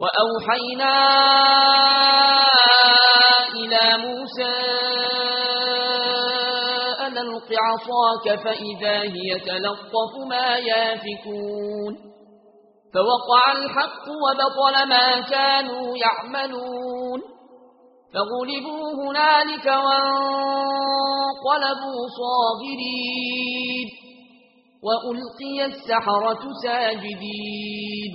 وأوحينا إلى موسى أن ألق عصاك فإذا هي تلطف ما يافكون فوقع الحق وبطل ما كانوا يعملون فغلبوا هنالك وانقلبوا صاغرين وألقي السحرة ساجدين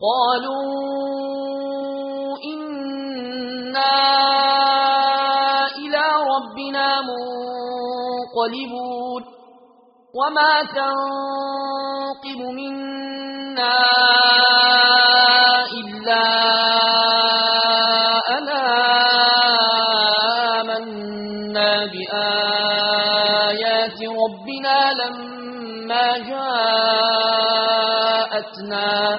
قالوا إنا إلى ربنا منقلبون وما تنقب منا إلا أنا آمنا بآيات ربنا لما جاءتنا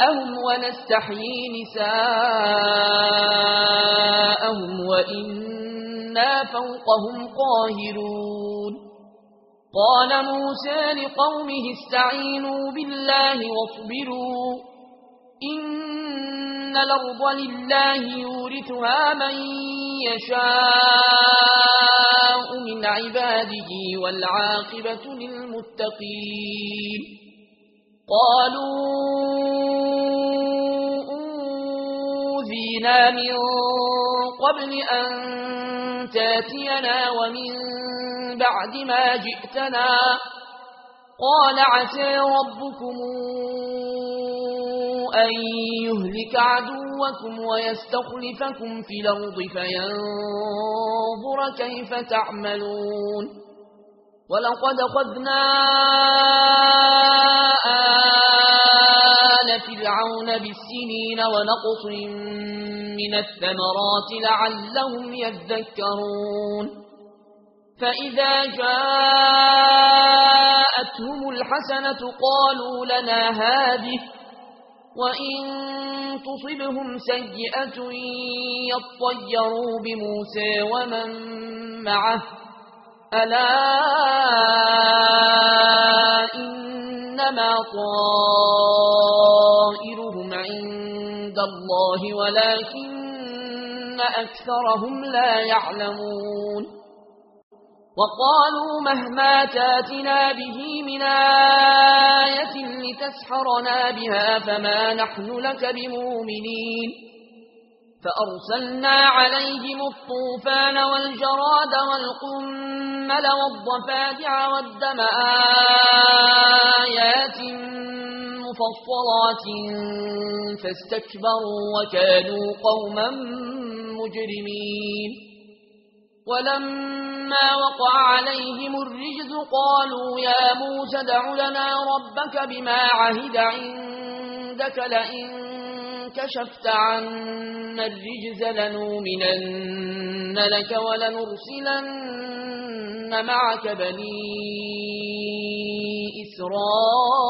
نساءهم ونستحيي نساءهم وإنا فوقهم قاهرون. قال موسى لقومه استعينوا بالله واصبروا إن الأرض لله يورثها من يشاء من عباده والعاقبة للمتقين. قالوا أوذينا من قبل أن تاتينا ومن بعد ما جئتنا قال عسى ربكم أن يهلك عدوكم ويستخلفكم في الأرض فينظر كيف تعملون ولقد خذنا يدعون بالسنين ونقص من الثمرات لعلهم يذكرون. فإذا جاءتهم الحسنة قالوا لنا هذه وإن تصبهم سيئة يطيروا بموسى ومن معه. ألا إنما طال اللہ ولكن أكثرهم لا يعلمون وقالوا مهما تاتنا به من آية لتسحرنا بها فما نحن لك بمؤمنين فأرسلنا عليهم الطوفان والجراد والقمل والضفادع والدم آيات مقصرات فاستكبروا وكانوا قوما مجرمين. ولما وقع عليهم الرجز قالوا يا موسى دع لنا ربك بما عهد عندك لئن كشفت عنا الرجز لنؤمنن لك ولنرسلن معك بني إسرائيل.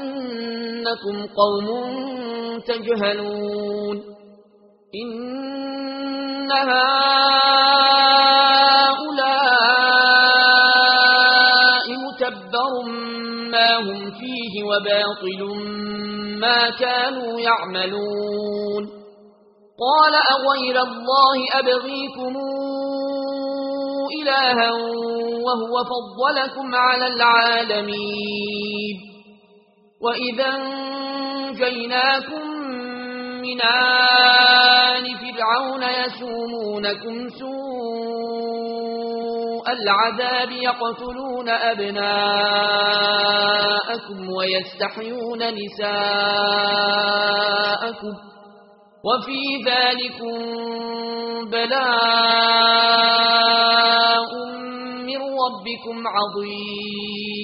إنكم قوم تجهلون. انها هؤلاء متبر ما هم فيه وباطل ما كانوا يعملون. قال أغير الله أبغيكم إلها وهو فضلكم على العالمين. وإذا انجيناكم من آل فرعون يسومونكم سوء العذاب يقتلون أبناءكم ويستحيون نساءكم وفي ذَلِكُمْ بلاء من ربكم عظيم